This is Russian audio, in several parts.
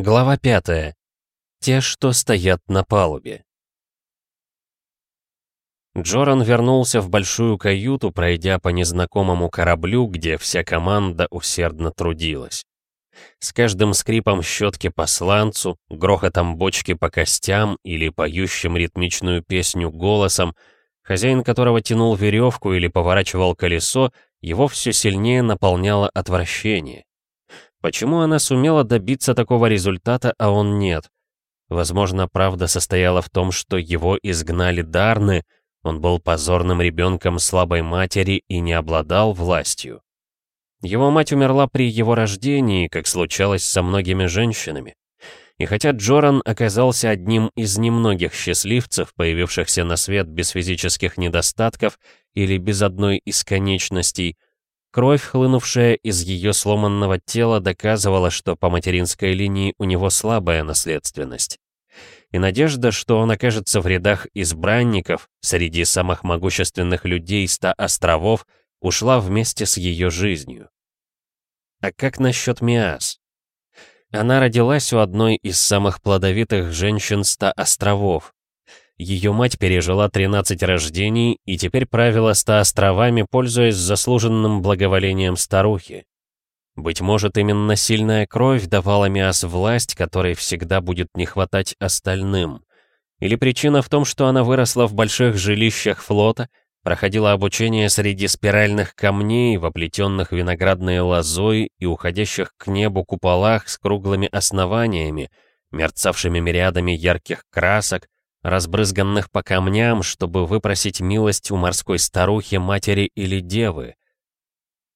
Глава 5. Те, что стоят на палубе. Джоран вернулся в большую каюту, пройдя по незнакомому кораблю, где вся команда усердно трудилась. С каждым скрипом щетки по сланцу, грохотом бочки по костям или поющим ритмичную песню голосом, хозяин которого тянул веревку или поворачивал колесо, его все сильнее наполняло отвращение. Почему она сумела добиться такого результата, а он нет? Возможно, правда состояла в том, что его изгнали Дарны, он был позорным ребенком слабой матери и не обладал властью. Его мать умерла при его рождении, как случалось со многими женщинами. И хотя Джоран оказался одним из немногих счастливцев, появившихся на свет без физических недостатков или без одной из конечностей, Кровь, хлынувшая из ее сломанного тела, доказывала, что по материнской линии у него слабая наследственность. И надежда, что он окажется в рядах избранников, среди самых могущественных людей ста островов, ушла вместе с ее жизнью. А как насчет Миас? Она родилась у одной из самых плодовитых женщин ста островов, ее мать пережила 13 рождений и теперь правила ста островами, пользуясь заслуженным благоволением старухи. Быть может, именно сильная кровь давала Миас власть, которой всегда будет не хватать остальным. Или причина в том, что она выросла в больших жилищах флота, проходила обучение среди спиральных камней, воплетенных виноградной лозой и уходящих к небу куполах с круглыми основаниями, мерцавшими мириадами ярких красок, разбрызганных по камням, чтобы выпросить милость у морской старухи, матери или девы.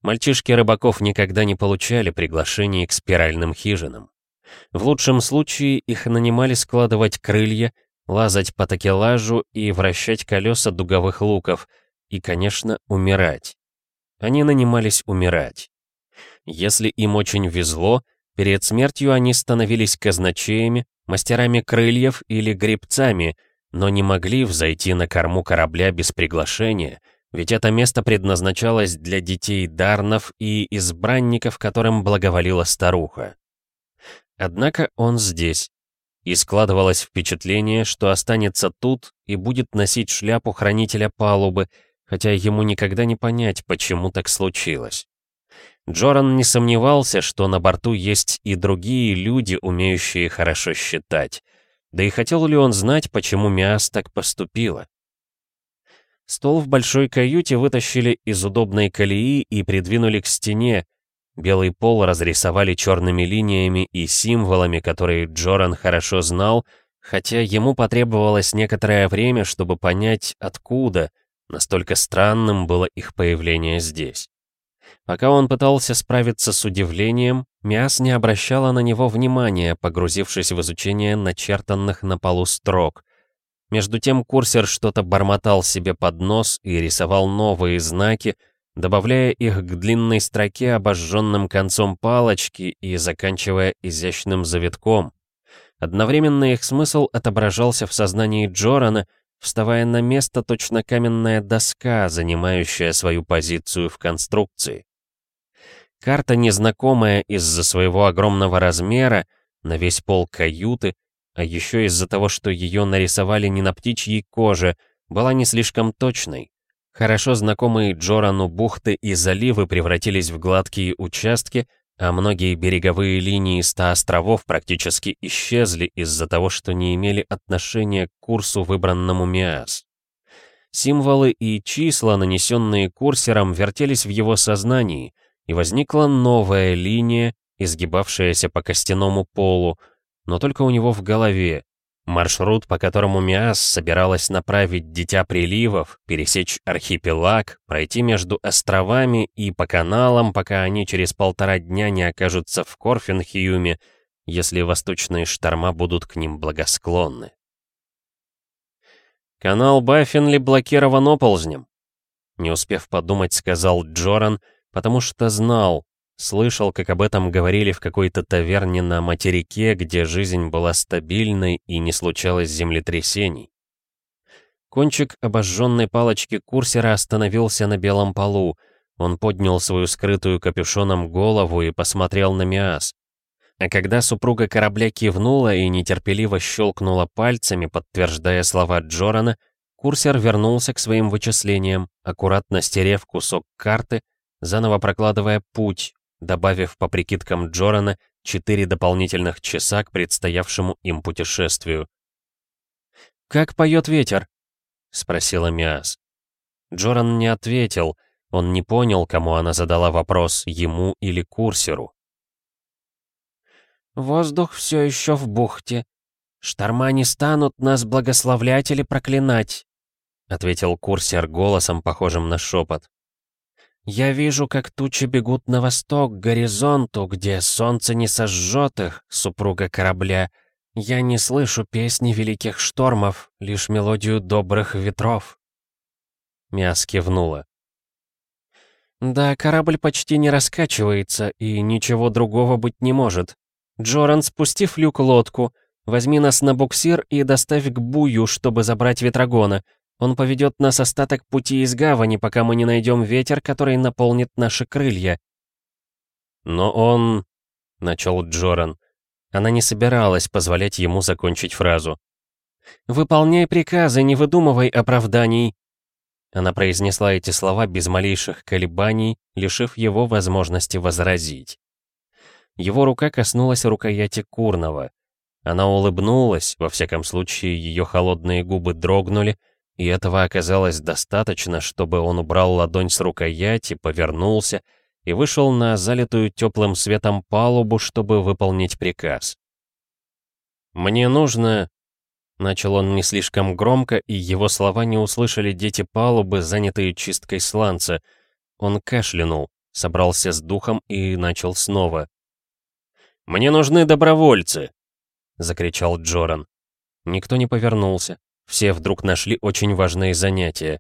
Мальчишки рыбаков никогда не получали приглашений к спиральным хижинам. В лучшем случае их нанимали складывать крылья, лазать по такелажу и вращать колеса дуговых луков, и, конечно, умирать. Они нанимались умирать. Если им очень везло, перед смертью они становились казначеями, мастерами крыльев или гребцами, но не могли взойти на корму корабля без приглашения, ведь это место предназначалось для детей Дарнов и избранников, которым благоволила старуха. Однако он здесь, и складывалось впечатление, что останется тут и будет носить шляпу хранителя палубы, хотя ему никогда не понять, почему так случилось. Джоран не сомневался, что на борту есть и другие люди, умеющие хорошо считать. Да и хотел ли он знать, почему Миас так поступила? Стол в большой каюте вытащили из удобной колеи и придвинули к стене. Белый пол разрисовали черными линиями и символами, которые Джоран хорошо знал, хотя ему потребовалось некоторое время, чтобы понять, откуда, настолько странным было их появление здесь. Пока он пытался справиться с удивлением, Миас не обращала на него внимания, погрузившись в изучение начертанных на полу строк. Между тем курсер что-то бормотал себе под нос и рисовал новые знаки, добавляя их к длинной строке обожженным концом палочки и заканчивая изящным завитком. Одновременно их смысл отображался в сознании Джорана — вставая на место точно каменная доска, занимающая свою позицию в конструкции. Карта, незнакомая из-за своего огромного размера, на весь пол каюты, а еще из-за того, что ее нарисовали не на птичьей коже, была не слишком точной. Хорошо знакомые Джорану бухты и заливы превратились в гладкие участки, а многие береговые линии ста островов практически исчезли из-за того, что не имели отношения к курсу, выбранному Миас. Символы и числа, нанесенные курсером, вертелись в его сознании, и возникла новая линия, изгибавшаяся по костяному полу, но только у него в голове, Маршрут, по которому Миас собиралась направить Дитя Приливов, пересечь архипелаг, пройти между островами и по каналам, пока они через полтора дня не окажутся в Корфенхиюме, если восточные шторма будут к ним благосклонны. «Канал Баффинли блокирован оползнем», — не успев подумать, сказал Джоран, потому что знал, Слышал, как об этом говорили в какой-то таверне на материке, где жизнь была стабильной и не случалось землетрясений. Кончик обожженной палочки курсера остановился на белом полу. Он поднял свою скрытую капюшоном голову и посмотрел на Миас. А когда супруга корабля кивнула и нетерпеливо щелкнула пальцами, подтверждая слова Джорана, курсер вернулся к своим вычислениям, аккуратно стерев кусок карты, заново прокладывая путь, добавив по прикидкам Джорана четыре дополнительных часа к предстоявшему им путешествию. «Как поет ветер?» — спросила Миас. Джоран не ответил, он не понял, кому она задала вопрос, ему или курсеру. «Воздух все еще в бухте. Шторма не станут нас благословлять или проклинать», — ответил курсер голосом, похожим на шепот. «Я вижу, как тучи бегут на восток, к горизонту, где солнце не сожжет их, супруга корабля. Я не слышу песни великих штормов, лишь мелодию добрых ветров». Мяс кивнула. «Да, корабль почти не раскачивается, и ничего другого быть не может. «Джоран, спусти флюк лодку. Возьми нас на буксир и доставь к Бую, чтобы забрать ветрогона. Он поведет нас остаток пути из гавани, пока мы не найдем ветер, который наполнит наши крылья». «Но он...» — начал Джоран. Она не собиралась позволять ему закончить фразу. «Выполняй приказы, не выдумывай оправданий». Она произнесла эти слова без малейших колебаний, лишив его возможности возразить. Его рука коснулась рукояти Курного. Она улыбнулась, во всяком случае ее холодные губы дрогнули, и этого оказалось достаточно, чтобы он убрал ладонь с рукояти, повернулся и вышел на залитую теплым светом палубу, чтобы выполнить приказ. «Мне нужно...» Начал он не слишком громко, и его слова не услышали дети палубы, занятые чисткой сланца. Он кашлянул, собрался с духом и начал снова. «Мне нужны добровольцы!» — закричал Джоран. Никто не повернулся. Все вдруг нашли очень важные занятия.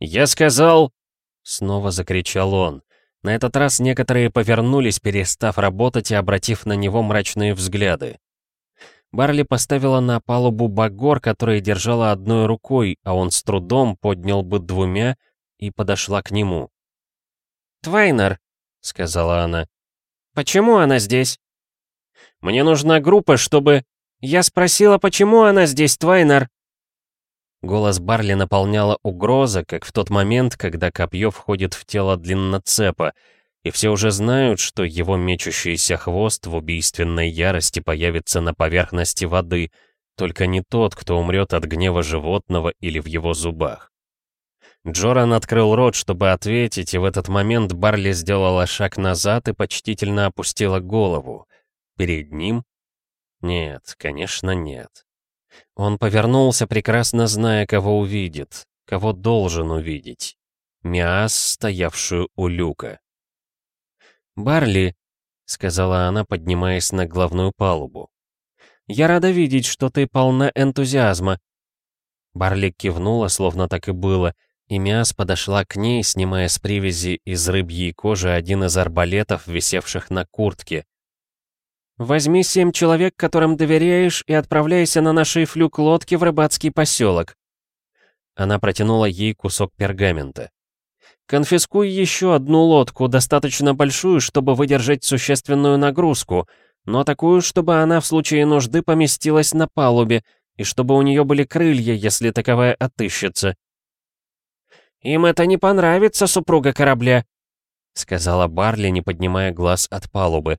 «Я сказал...» — снова закричал он. На этот раз некоторые повернулись, перестав работать и обратив на него мрачные взгляды. Барли поставила на палубу багор, который держала одной рукой, а он с трудом поднял бы двумя, и подошла к нему. «Твайнер», — сказала она, — «почему она здесь?» Мне нужна группа, чтобы...» «Я спросила, почему она здесь, Твайнер?» Голос Барли наполняла угроза, как в тот момент, когда копье входит в тело длинноцепа, и все уже знают, что его мечущийся хвост в убийственной ярости появится на поверхности воды, только не тот, кто умрет от гнева животного или в его зубах. Джоран открыл рот, чтобы ответить, и в этот момент Барли сделала шаг назад и почтительно опустила голову. Перед ним? Нет, конечно, нет. Он повернулся, прекрасно зная, кого увидит, кого должен увидеть. Миас, стоявшую у люка. «Барли», — сказала она, поднимаясь на главную палубу, — «я рада видеть, что ты полна энтузиазма». Барли кивнула, словно так и было, и Миас подошла к ней, снимая с привязи из рыбьей кожи один из арбалетов, висевших на куртке. Возьми семь человек, которым доверяешь, и отправляйся на нашей флюк-лодке в рыбацкий поселок. Она протянула ей кусок пергамента. Конфискуй еще одну лодку, достаточно большую, чтобы выдержать существенную нагрузку, но такую, чтобы она в случае нужды поместилась на палубе, и чтобы у нее были крылья, если таковая отыщется. «Им это не понравится, супруга корабля», — сказала Барли, не поднимая глаз от палубы.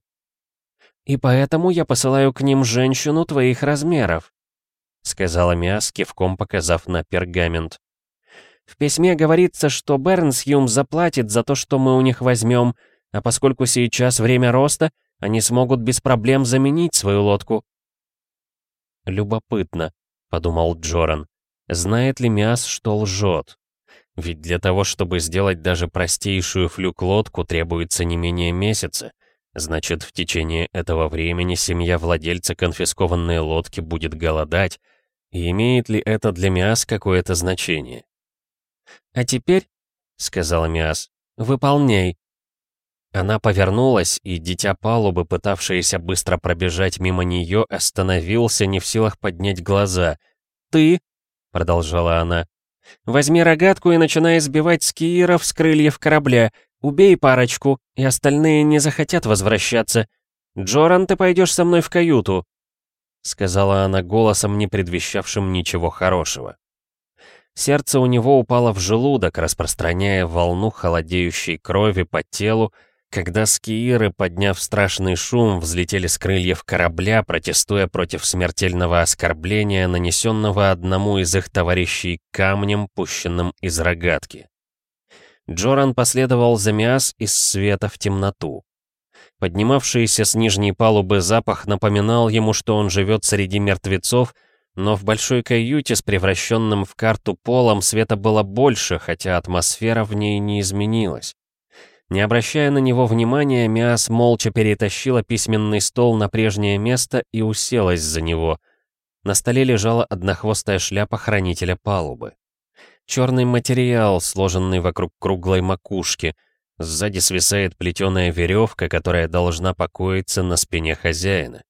«И поэтому я посылаю к ним женщину твоих размеров», — сказала Миас, кивком показав на пергамент. «В письме говорится, что Бернсьюм заплатит за то, что мы у них возьмем, а поскольку сейчас время роста, они смогут без проблем заменить свою лодку». «Любопытно», — подумал Джоран. «Знает ли Миас, что лжет? Ведь для того, чтобы сделать даже простейшую флюк-лодку, требуется не менее месяца. Значит, в течение этого времени семья владельца конфискованной лодки будет голодать, и имеет ли это для Миас какое-то значение? «А теперь», — сказала Миас, — «выполняй». Она повернулась, и дитя палубы, пытавшееся быстро пробежать мимо нее, остановился, не в силах поднять глаза. «Ты», — продолжала она, — «возьми рогатку и начинай сбивать скиеров с крыльев корабля, Убей парочку, и остальные не захотят возвращаться. «Джоран, ты пойдешь со мной в каюту», — сказала она голосом, не предвещавшим ничего хорошего. Сердце у него упало в желудок, распространяя волну холодеющей крови по телу, когда скииры, подняв страшный шум, взлетели с крыльев корабля, протестуя против смертельного оскорбления, нанесенного одному из их товарищей камнем, пущенным из рогатки. Джоран последовал за Миас из света в темноту. Поднимавшийся с нижней палубы запах напоминал ему, что он живет среди мертвецов, но в большой каюте с превращенным в карту полом света было больше, хотя атмосфера в ней не изменилась. Не обращая на него внимания, Миас молча перетащила письменный стол на прежнее место и уселась за него. На столе лежала однохвостая шляпа хранителя палубы. Черный материал, сложенный вокруг круглой макушки. Сзади свисает плетеная веревка, которая должна покоиться на спине хозяина.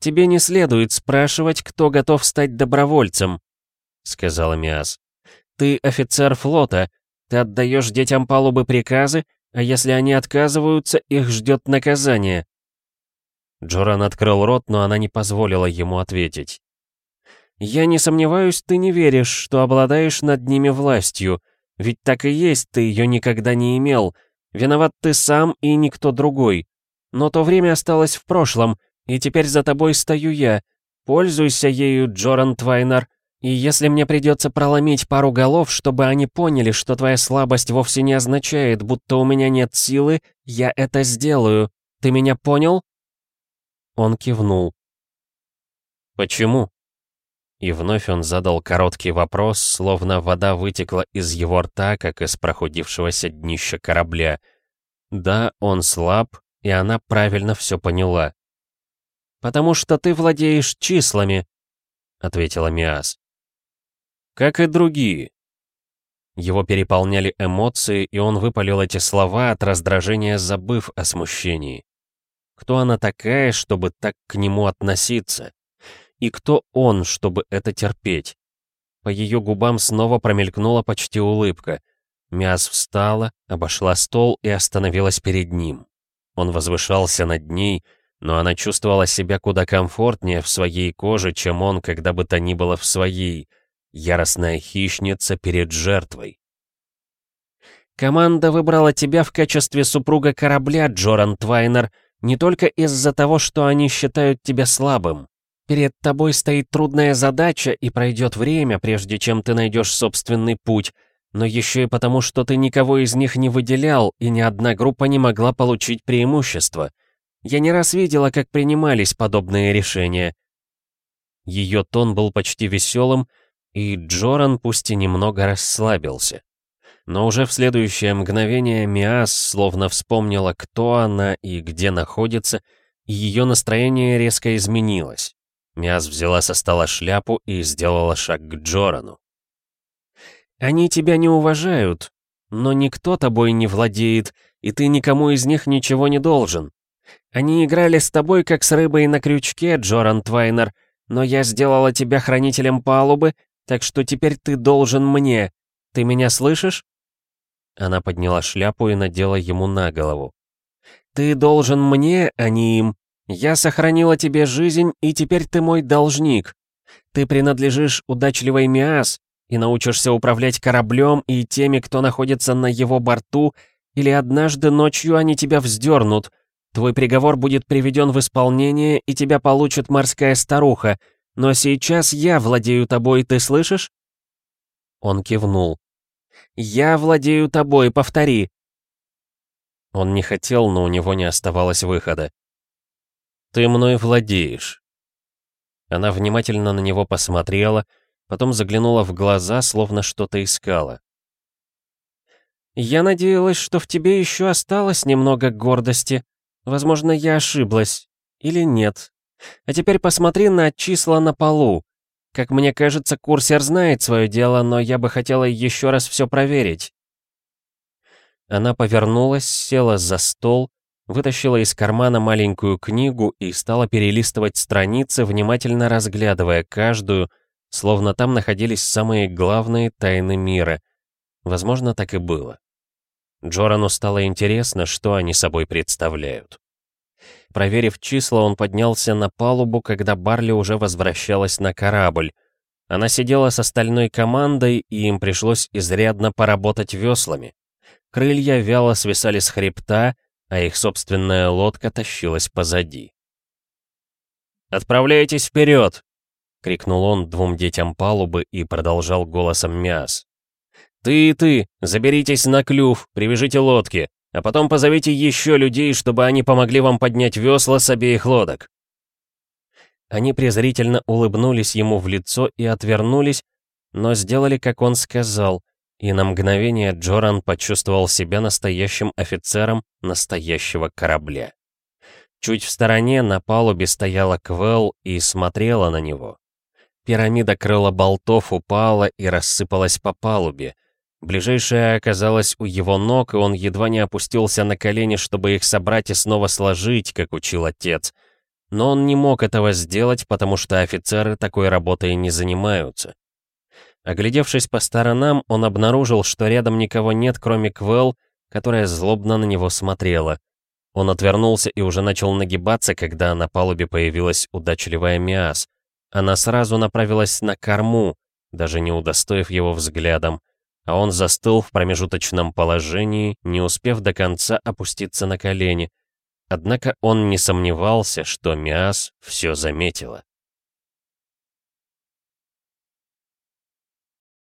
«Тебе не следует спрашивать, кто готов стать добровольцем», — сказала Миас. «Ты офицер флота, ты отдаешь детям палубы приказы, а если они отказываются, их ждет наказание». Джоран открыл рот, но она не позволила ему ответить. «Я не сомневаюсь, ты не веришь, что обладаешь над ними властью. Ведь так и есть, ты ее никогда не имел. Виноват ты сам и никто другой. Но то время осталось в прошлом, и теперь за тобой стою я. Пользуйся ею, Джоран Твайнер. И если мне придется проломить пару голов, чтобы они поняли, что твоя слабость вовсе не означает, будто у меня нет силы, я это сделаю. Ты меня понял?» Он кивнул. «Почему?» И вновь он задал короткий вопрос, словно вода вытекла из его рта, как из прохудившегося днища корабля. Да, он слаб, и она правильно все поняла. «Потому что ты владеешь числами», — ответила Миас. Как и другие. Его переполняли эмоции, и он выпалил эти слова от раздражения, забыв о смущении. Кто она такая, чтобы так к нему относиться? И кто он, чтобы это терпеть? По ее губам снова промелькнула почти улыбка. Мяс встала, обошла стол и остановилась перед ним. Он возвышался над ней, но она чувствовала себя куда комфортнее в своей коже, чем он, когда бы то ни было в своей — Яростная хищница перед жертвой. «Команда выбрала тебя в качестве супруга корабля, Джоран Твайнер, не только из-за того, что они считают тебя слабым. Перед тобой стоит трудная задача, и пройдет время, прежде чем ты найдешь собственный путь, но еще и потому, что ты никого из них не выделял, и ни одна группа не могла получить преимущество. Я не раз видела, как принимались подобные решения». Ее тон был почти веселым, и Джоран пусть и немного расслабился. Но уже в следующее мгновение Миас словно вспомнила, кто она и где находится, и ее настроение резко изменилось. Миас взяла со стола шляпу и сделала шаг к Джорану. «Они тебя не уважают, но никто тобой не владеет, и ты никому из них ничего не должен. Они играли с тобой, как с рыбой на крючке, Джоран Твайнер, но я сделала тебя хранителем палубы, так что теперь ты должен мне. Ты меня слышишь?» Она подняла шляпу и надела ему на голову. «Ты должен мне, а не им. Я сохранила тебе жизнь, и теперь ты мой должник. Ты принадлежишь удачливой Миас и научишься управлять кораблем и теми, кто находится на его борту, или однажды ночью они тебя вздернут. Твой приговор будет приведен в исполнение, и тебя получит морская старуха, но сейчас я владею тобой, ты слышишь?» Он кивнул. «Я владею тобой, повтори!» Он не хотел, но у него не оставалось выхода. «Ты мной владеешь». Она внимательно на него посмотрела, потом заглянула в глаза, словно что-то искала. «Я надеялась, что в тебе еще осталось немного гордости. Возможно, я ошиблась. Или нет. А теперь посмотри на числа на полу. Как мне кажется, курсер знает свое дело, но я бы хотела еще раз все проверить. Она повернулась, села за стол, вытащила из кармана маленькую книгу и стала перелистывать страницы, внимательно разглядывая каждую, словно там находились самые главные тайны мира. Возможно, так и было. Джорану стало интересно, что они собой представляют. Проверив числа, он поднялся на палубу, когда Барли уже возвращалась на корабль. Она сидела с остальной командой, и им пришлось изрядно поработать веслами. Крылья вяло свисали с хребта, а их собственная лодка тащилась позади. «Отправляйтесь вперед!» — крикнул он двум детям палубы и продолжал голосом Миас. «Ты и ты, заберитесь на клюв, привяжите лодки, а потом позовите еще людей, чтобы они помогли вам поднять весла с обеих лодок». Они презрительно улыбнулись ему в лицо и отвернулись, но сделали, как он сказал, и на мгновение Джоран почувствовал себя настоящим офицером настоящего корабля. Чуть в стороне на палубе стояла Квелл и смотрела на него. Пирамида крыла болтов упала и рассыпалась по палубе. Ближайшая оказалась у его ног, и он едва не опустился на колени, чтобы их собрать и снова сложить, как учил отец. Но он не мог этого сделать, потому что офицеры такой работой не занимаются. Оглядевшись по сторонам, он обнаружил, что рядом никого нет, кроме Квелл, которая злобно на него смотрела. Он отвернулся и уже начал нагибаться, когда на палубе появилась удачливая Миас. Она сразу направилась на корму, даже не удостоив его взглядом, а он застыл в промежуточном положении, не успев до конца опуститься на колени. Однако он не сомневался, что Миас все заметила.